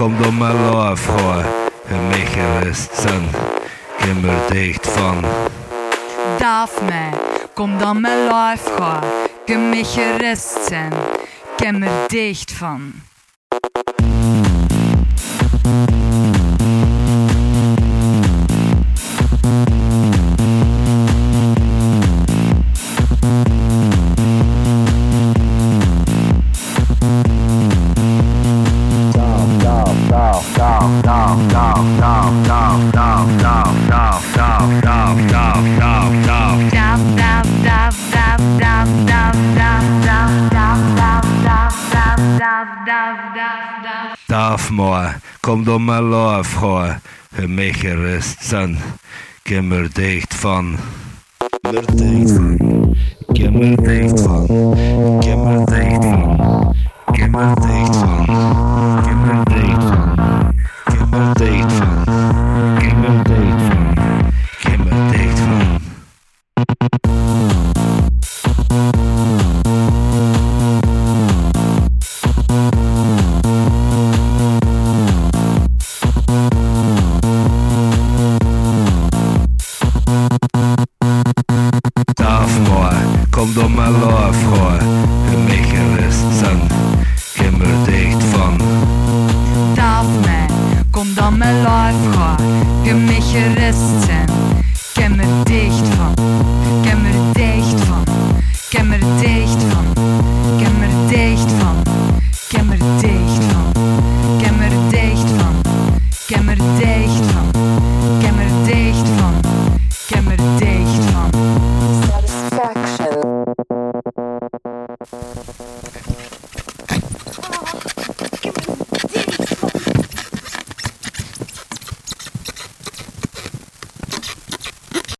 kom dan mijn af hoor. En zijn, ken er dicht van. Darf mij, kom dan mijn lijf hoor. Ken mij gerust zijn, ken er dicht van. Darf maar, kom door mijn lauf hoor. Je mij gerust zijn. Ik er dicht van. Ik dicht van. Ik er dicht van. Ik dicht van. Dicht van. Allah voor gemechelde Himmel dicht van. Darf man, kom dan mijn life voor, gemechelde zang.